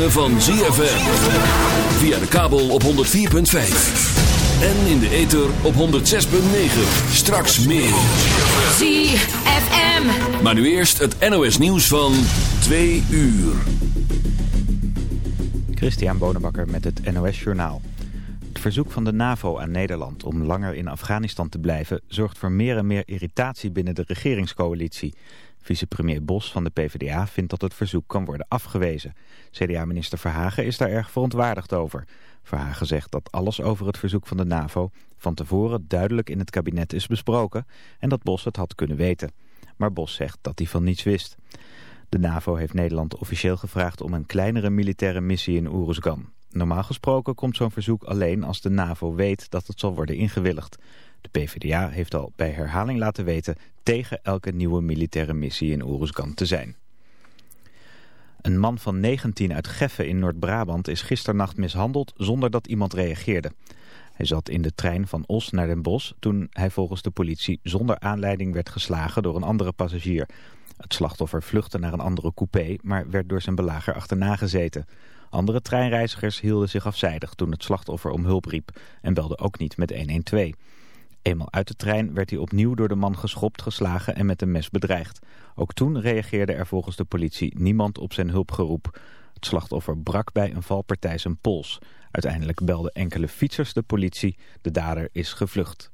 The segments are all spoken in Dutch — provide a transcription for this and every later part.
ritme van ZFM. Via de kabel op 104.5. En in de ether op 106.9. Straks meer. ZFM. Maar nu eerst het NOS nieuws van 2 uur. Christian Bonenbakker met het NOS Journaal. Het verzoek van de NAVO aan Nederland om langer in Afghanistan te blijven... zorgt voor meer en meer irritatie binnen de regeringscoalitie. Vicepremier Bos van de PvdA vindt dat het verzoek kan worden afgewezen. CDA-minister Verhagen is daar erg verontwaardigd over. Verhagen zegt dat alles over het verzoek van de NAVO... van tevoren duidelijk in het kabinet is besproken... en dat Bos het had kunnen weten. Maar Bos zegt dat hij van niets wist. De NAVO heeft Nederland officieel gevraagd om een kleinere militaire missie in Oeruzgan. Normaal gesproken komt zo'n verzoek alleen als de NAVO weet dat het zal worden ingewilligd. De PvdA heeft al bij herhaling laten weten tegen elke nieuwe militaire missie in Oeruzgan te zijn. Een man van 19 uit Geffen in Noord-Brabant is gisternacht mishandeld zonder dat iemand reageerde. Hij zat in de trein van Os naar Den Bosch toen hij volgens de politie zonder aanleiding werd geslagen door een andere passagier. Het slachtoffer vluchtte naar een andere coupé, maar werd door zijn belager achterna gezeten. Andere treinreizigers hielden zich afzijdig toen het slachtoffer om hulp riep en belden ook niet met 112. Eenmaal uit de trein werd hij opnieuw door de man geschopt, geslagen en met een mes bedreigd. Ook toen reageerde er volgens de politie niemand op zijn hulpgeroep. Het slachtoffer brak bij een valpartij zijn pols. Uiteindelijk belden enkele fietsers de politie. De dader is gevlucht.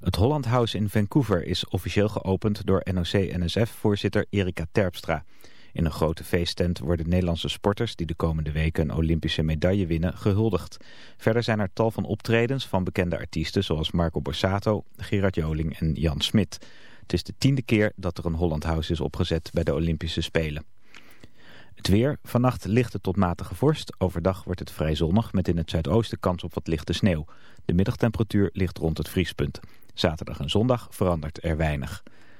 Het Holland House in Vancouver is officieel geopend door NOC-NSF-voorzitter Erika Terpstra. In een grote feesttent worden Nederlandse sporters die de komende weken een Olympische medaille winnen gehuldigd. Verder zijn er tal van optredens van bekende artiesten zoals Marco Borsato, Gerard Joling en Jan Smit. Het is de tiende keer dat er een Holland House is opgezet bij de Olympische Spelen. Het weer, vannacht lichte tot matige vorst. Overdag wordt het vrij zonnig met in het zuidoosten kans op wat lichte sneeuw. De middagtemperatuur ligt rond het vriespunt. Zaterdag en zondag verandert er weinig.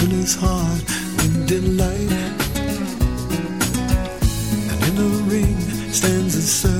open his heart in delight. And in the ring stands a servant.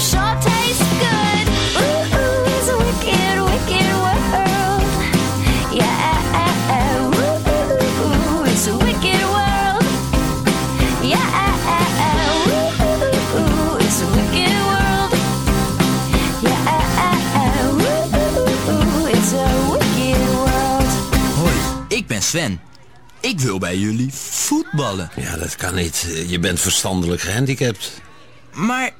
Ja, het is een wiki world. Ja, het is een wiki world. Ja, het is een wiki world. Ja, het is een wiki world. Hoi, ik ben Sven. Ik wil bij jullie voetballen. Ja, dat kan niet. Je bent verstandelijk gehandicapt. Maar...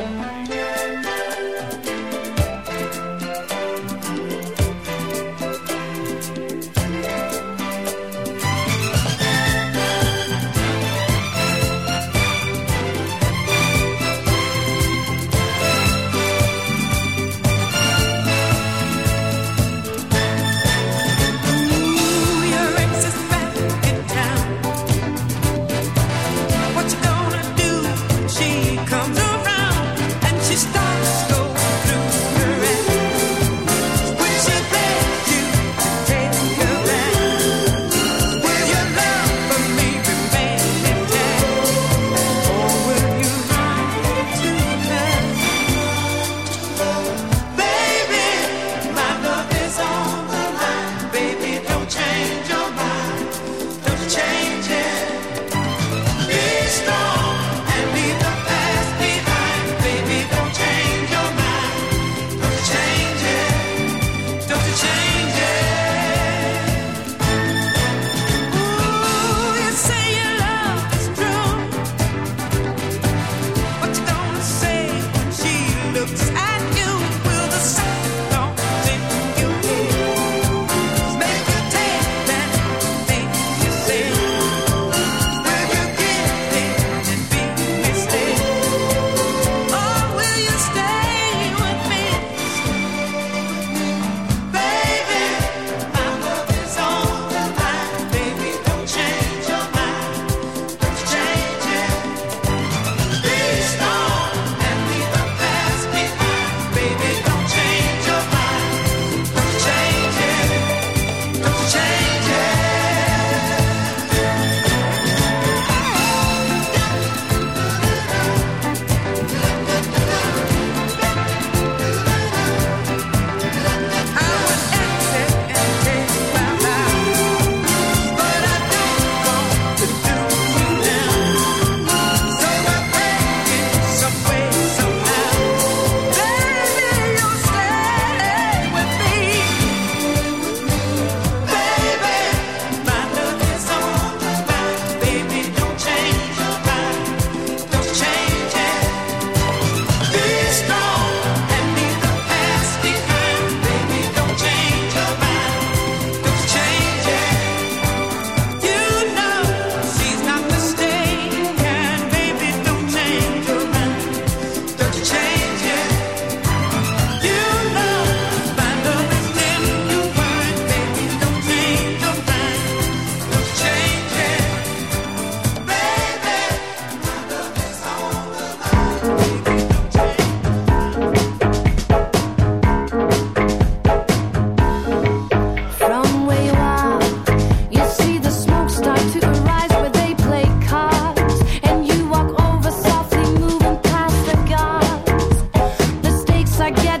I get